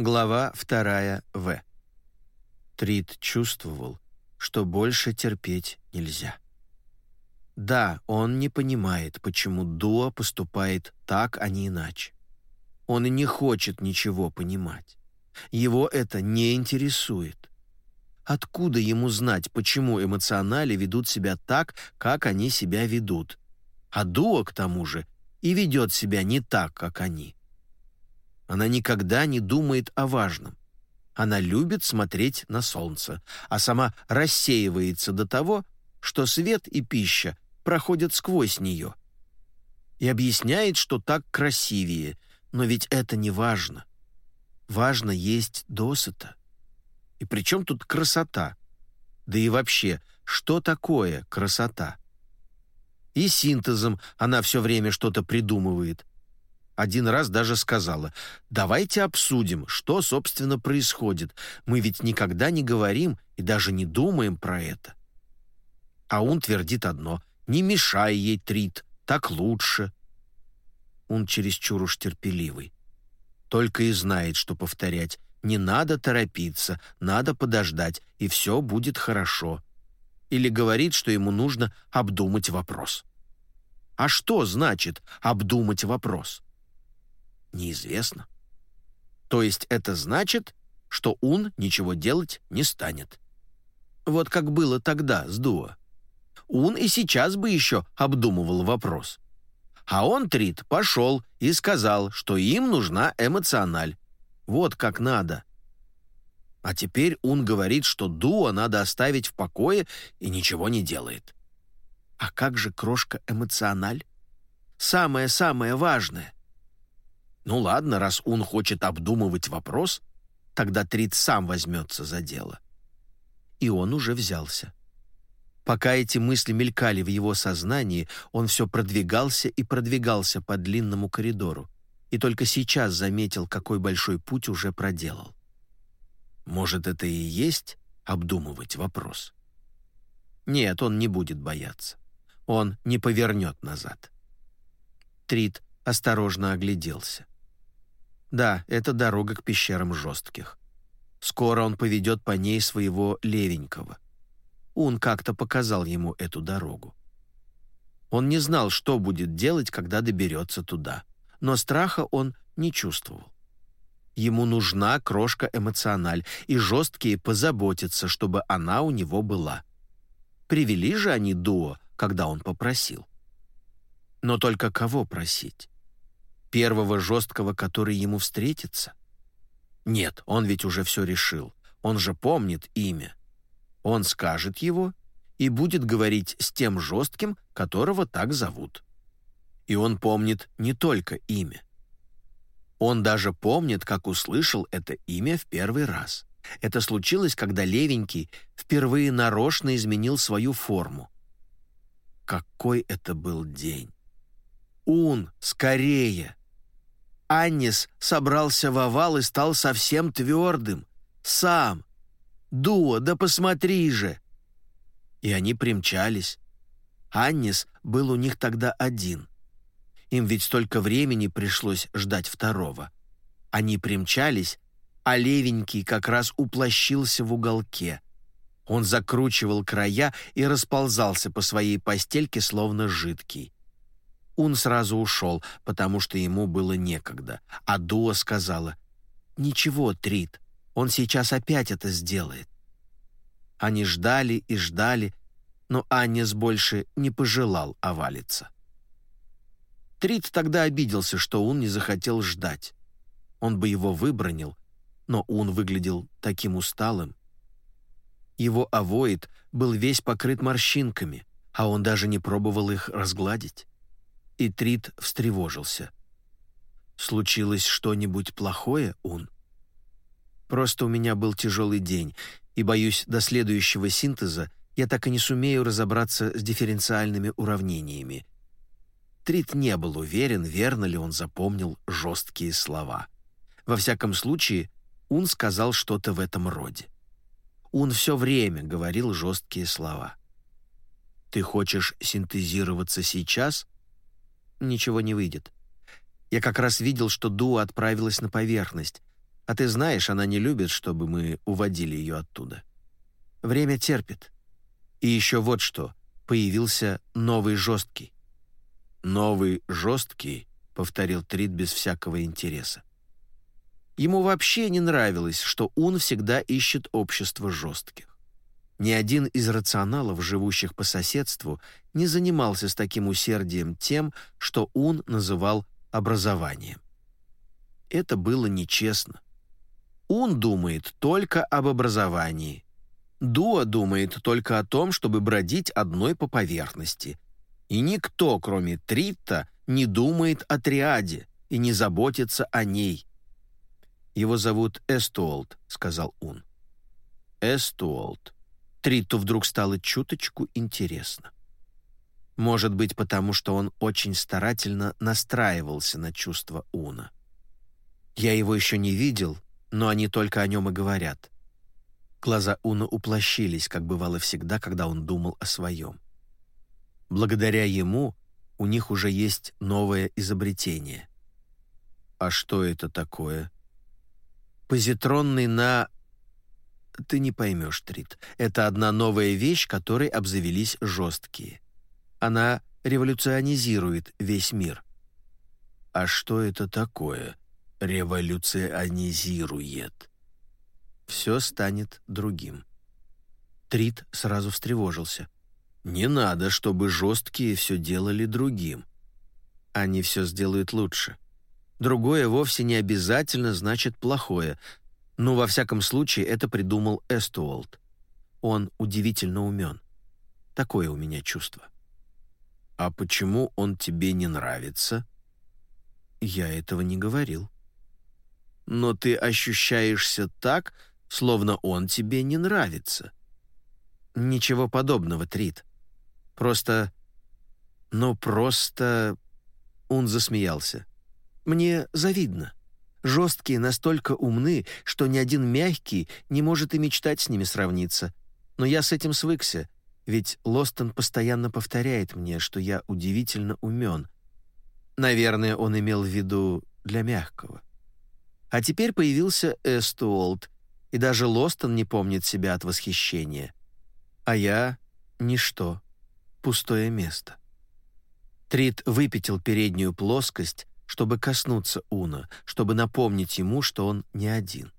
Глава 2 В. Трид чувствовал, что больше терпеть нельзя. Да, он не понимает, почему Дуа поступает так, а не иначе. Он и не хочет ничего понимать. Его это не интересует. Откуда ему знать, почему эмоционали ведут себя так, как они себя ведут? А Дуа, к тому же, и ведет себя не так, как они. Она никогда не думает о важном. Она любит смотреть на солнце, а сама рассеивается до того, что свет и пища проходят сквозь нее. И объясняет, что так красивее, но ведь это не важно. Важно есть досыта. И при чем тут красота? Да и вообще, что такое красота? И синтезом она все время что-то придумывает, один раз даже сказала, «Давайте обсудим, что, собственно, происходит. Мы ведь никогда не говорим и даже не думаем про это». А он твердит одно, «Не мешай ей, Трит, так лучше». Он чересчур уж терпеливый. Только и знает, что повторять. Не надо торопиться, надо подождать, и все будет хорошо. Или говорит, что ему нужно обдумать вопрос. А что значит «обдумать вопрос»? Неизвестно. То есть это значит, что он ничего делать не станет. Вот как было тогда с Дуа. Он и сейчас бы еще обдумывал вопрос. А он, Трит, пошел и сказал, что им нужна эмоциональ. Вот как надо. А теперь он говорит, что Дуа надо оставить в покое и ничего не делает. А как же крошка эмоциональ? Самое-самое важное. Ну ладно, раз он хочет обдумывать вопрос, тогда Трид сам возьмется за дело. И он уже взялся. Пока эти мысли мелькали в его сознании, он все продвигался и продвигался по длинному коридору, и только сейчас заметил, какой большой путь уже проделал. Может, это и есть обдумывать вопрос? Нет, он не будет бояться. Он не повернет назад. Трид осторожно огляделся. Да, это дорога к пещерам жестких. Скоро он поведет по ней своего левенького. Он как-то показал ему эту дорогу. Он не знал, что будет делать, когда доберется туда, но страха он не чувствовал. Ему нужна крошка эмоциональ, и жесткие позаботятся, чтобы она у него была. Привели же они дуо, когда он попросил. Но только кого просить? Первого жесткого, который ему встретится? Нет, он ведь уже все решил. Он же помнит имя. Он скажет его и будет говорить с тем жестким, которого так зовут. И он помнит не только имя. Он даже помнит, как услышал это имя в первый раз. Это случилось, когда Левенький впервые нарочно изменил свою форму. Какой это был день! «Ун, скорее!» Аннис собрался в овал и стал совсем твердым. Сам. «Дуа, да посмотри же!» И они примчались. Аннис был у них тогда один. Им ведь столько времени пришлось ждать второго. Они примчались, а левенький как раз уплощился в уголке. Он закручивал края и расползался по своей постельке, словно жидкий. Он сразу ушел, потому что ему было некогда. А Дуа сказала, «Ничего, Трит, он сейчас опять это сделает». Они ждали и ждали, но Аннис больше не пожелал овалиться. Трит тогда обиделся, что он не захотел ждать. Он бы его выбронил, но он выглядел таким усталым. Его авоид был весь покрыт морщинками, а он даже не пробовал их разгладить и Трит встревожился. «Случилось что-нибудь плохое, Ун?» «Просто у меня был тяжелый день, и, боюсь, до следующего синтеза я так и не сумею разобраться с дифференциальными уравнениями». Трит не был уверен, верно ли он запомнил жесткие слова. Во всяком случае, Ун сказал что-то в этом роде. Ун все время говорил жесткие слова. «Ты хочешь синтезироваться сейчас?» Ничего не выйдет. Я как раз видел, что Дуа отправилась на поверхность. А ты знаешь, она не любит, чтобы мы уводили ее оттуда. Время терпит. И еще вот что. Появился новый жесткий. «Новый жесткий», — повторил Трид без всякого интереса. Ему вообще не нравилось, что он всегда ищет общество жестких. Ни один из рационалов, живущих по соседству, не занимался с таким усердием тем, что он называл образованием. Это было нечестно. Он думает только об образовании. Дуа думает только о том, чтобы бродить одной по поверхности. И никто, кроме Тритта, не думает о триаде и не заботится о ней. «Его зовут Эстуолт», — сказал он. «Эстуолт», Тритту вдруг стало чуточку интересно. Может быть, потому что он очень старательно настраивался на чувства Уна. Я его еще не видел, но они только о нем и говорят. Глаза Уна уплощились, как бывало всегда, когда он думал о своем. Благодаря ему у них уже есть новое изобретение. А что это такое? Позитронный на ты не поймешь, Трит. Это одна новая вещь, которой обзавелись жесткие. Она революционизирует весь мир. А что это такое? Революционизирует. Все станет другим. Трит сразу встревожился. Не надо, чтобы жесткие все делали другим. Они все сделают лучше. Другое вовсе не обязательно значит плохое, ну, во всяком случае, это придумал Эстуолт. Он удивительно умен. Такое у меня чувство. А почему он тебе не нравится? Я этого не говорил. Но ты ощущаешься так, словно он тебе не нравится. Ничего подобного, Трит. Просто... Ну, просто... Он засмеялся. Мне завидно. Жесткие настолько умны, что ни один мягкий не может и мечтать с ними сравниться. Но я с этим свыкся, ведь Лостон постоянно повторяет мне, что я удивительно умен. Наверное, он имел в виду для мягкого. А теперь появился Эстуолт, и даже Лостон не помнит себя от восхищения. А я — ничто, пустое место. Трит выпятил переднюю плоскость, чтобы коснуться Уна, чтобы напомнить ему, что он не один.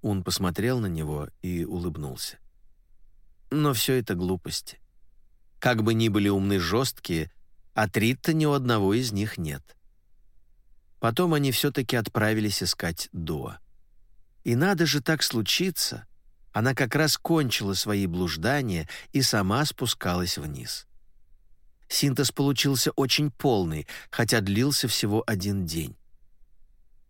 Ун посмотрел на него и улыбнулся. Но все это глупости. Как бы ни были умны жесткие, а Тритта ни у одного из них нет. Потом они все-таки отправились искать Дуа. И надо же так случиться, она как раз кончила свои блуждания и сама спускалась вниз. Синтез получился очень полный, хотя длился всего один день.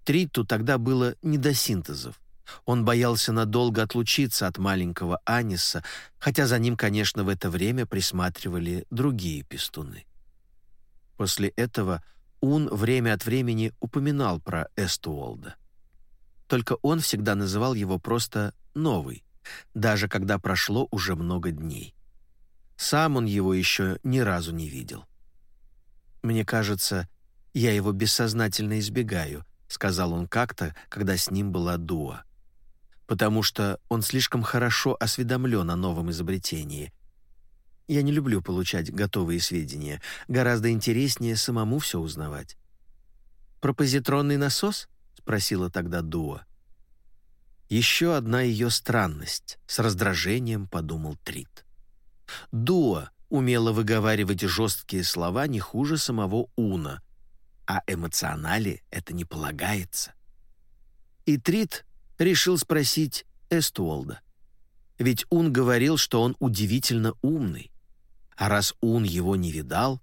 Триту тогда было не до синтезов. Он боялся надолго отлучиться от маленького Аниса, хотя за ним, конечно, в это время присматривали другие пестуны. После этого Ун время от времени упоминал про Эстуолда. Только он всегда называл его просто «новый», даже когда прошло уже много дней. Сам он его еще ни разу не видел. «Мне кажется, я его бессознательно избегаю», — сказал он как-то, когда с ним была Дуа. «Потому что он слишком хорошо осведомлен о новом изобретении. Я не люблю получать готовые сведения. Гораздо интереснее самому все узнавать». «Про позитронный насос?» — спросила тогда Дуа. Еще одна ее странность, с раздражением подумал Трит. Дуа умела выговаривать жесткие слова не хуже самого Уна, а эмоционали это не полагается. И Трит решил спросить Эстуолда. Ведь Ун говорил, что он удивительно умный. А раз Ун его не видал,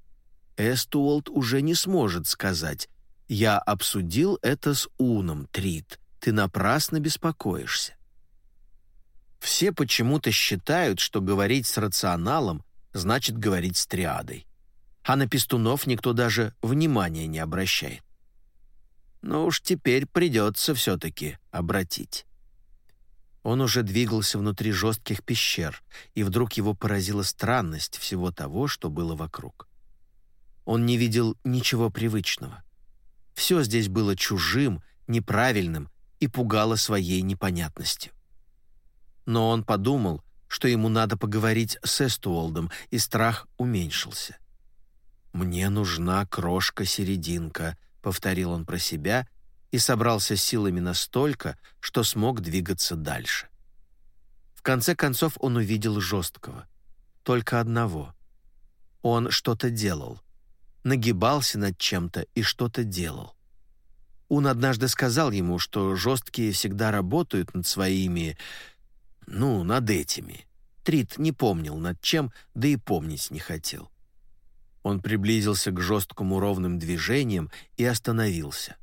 Эстуолд уже не сможет сказать «Я обсудил это с Уном, Трит, ты напрасно беспокоишься». Все почему-то считают, что говорить с рационалом значит говорить с триадой. А на пестунов никто даже внимания не обращает. Но уж теперь придется все-таки обратить. Он уже двигался внутри жестких пещер, и вдруг его поразила странность всего того, что было вокруг. Он не видел ничего привычного. Все здесь было чужим, неправильным, и пугала своей непонятностью. Но он подумал, что ему надо поговорить с Эстуолдом, и страх уменьшился. «Мне нужна крошка-серединка», — повторил он про себя и собрался силами настолько, что смог двигаться дальше. В конце концов он увидел жесткого. Только одного. Он что-то делал. Нагибался над чем-то и что-то делал. Он однажды сказал ему, что жесткие всегда работают над своими... ну, над этими. Трит не помнил над чем, да и помнить не хотел. Он приблизился к жесткому ровным движениям и остановился.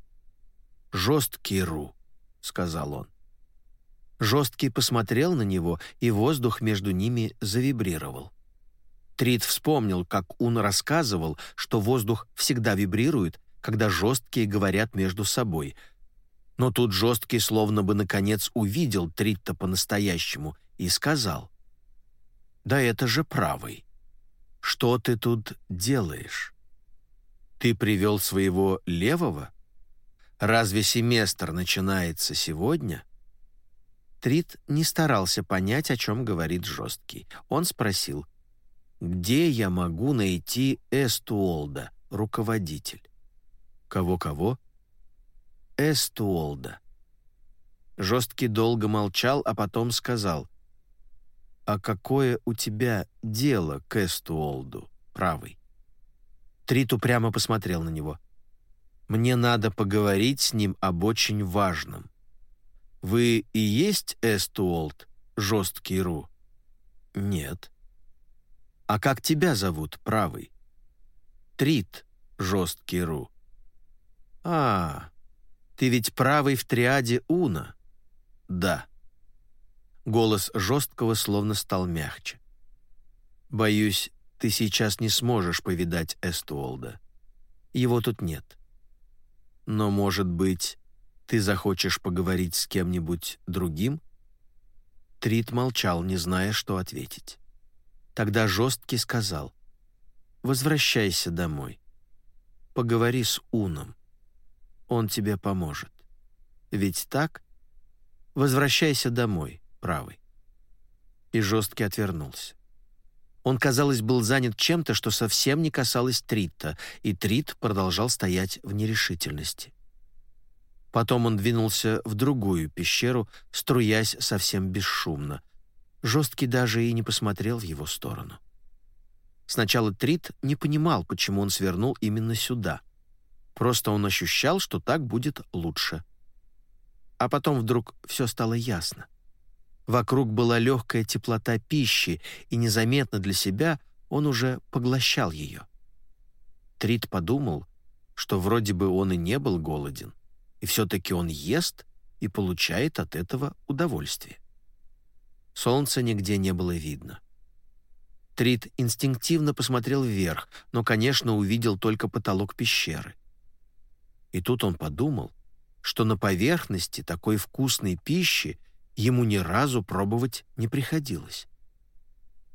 «Жесткий Ру», — сказал он. Жесткий посмотрел на него, и воздух между ними завибрировал. Трит вспомнил, как он рассказывал, что воздух всегда вибрирует, когда жесткие говорят между собой. Но тут жесткий словно бы наконец увидел Тритта по-настоящему и сказал, «Да это же правый. Что ты тут делаешь? Ты привел своего левого? Разве семестр начинается сегодня?» Трит не старался понять, о чем говорит жесткий. Он спросил, «Где я могу найти Эстуолда, руководитель?» «Кого-кого?» «Эстуолда». Жесткий долго молчал, а потом сказал, «А какое у тебя дело к Эстуолду, правый?» Трит прямо посмотрел на него. «Мне надо поговорить с ним об очень важном». «Вы и есть Эстуолд, жесткий Ру?» «Нет». «А как тебя зовут, правый?» «Трит, жесткий Ру». «А, ты ведь правый в триаде Уна?» «Да». Голос жесткого словно стал мягче. «Боюсь, ты сейчас не сможешь повидать Эстуолда. Его тут нет. Но, может быть, ты захочешь поговорить с кем-нибудь другим?» Трит молчал, не зная, что ответить. Тогда жесткий сказал, «Возвращайся домой. Поговори с Уном. Он тебе поможет. Ведь так? Возвращайся домой, правый». И жесткий отвернулся. Он, казалось, был занят чем-то, что совсем не касалось Трита, и Трит продолжал стоять в нерешительности. Потом он двинулся в другую пещеру, струясь совсем бесшумно. Жесткий даже и не посмотрел в его сторону. Сначала Трит не понимал, почему он свернул именно сюда. Просто он ощущал, что так будет лучше. А потом вдруг все стало ясно. Вокруг была легкая теплота пищи, и незаметно для себя он уже поглощал ее. Трит подумал, что вроде бы он и не был голоден, и все-таки он ест и получает от этого удовольствие. Солнца нигде не было видно. Трит инстинктивно посмотрел вверх, но, конечно, увидел только потолок пещеры. И тут он подумал, что на поверхности такой вкусной пищи ему ни разу пробовать не приходилось.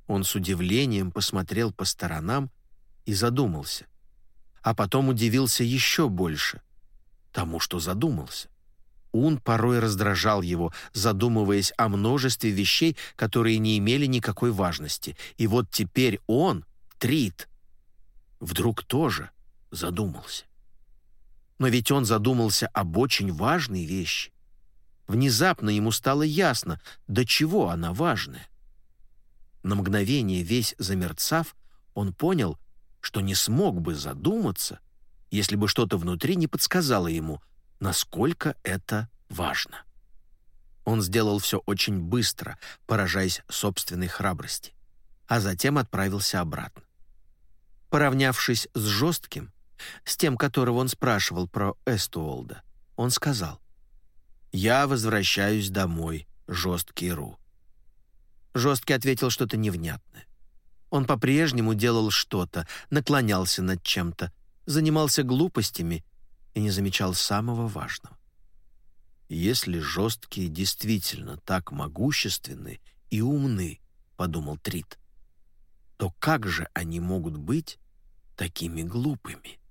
Он с удивлением посмотрел по сторонам и задумался. А потом удивился еще больше — тому, что задумался. Ун порой раздражал его, задумываясь о множестве вещей, которые не имели никакой важности. И вот теперь он, Трит, вдруг тоже задумался. Но ведь он задумался об очень важной вещи. Внезапно ему стало ясно, до чего она важная. На мгновение весь замерцав, он понял, что не смог бы задуматься — если бы что-то внутри не подсказало ему, насколько это важно. Он сделал все очень быстро, поражаясь собственной храбрости, а затем отправился обратно. Поравнявшись с жестким, с тем, которого он спрашивал про Эстуолда, он сказал, «Я возвращаюсь домой, жесткий Ру». Жесткий ответил что-то невнятное. Он по-прежнему делал что-то, наклонялся над чем-то, занимался глупостями и не замечал самого важного. «Если жесткие действительно так могущественны и умны, — подумал Трит, — то как же они могут быть такими глупыми?»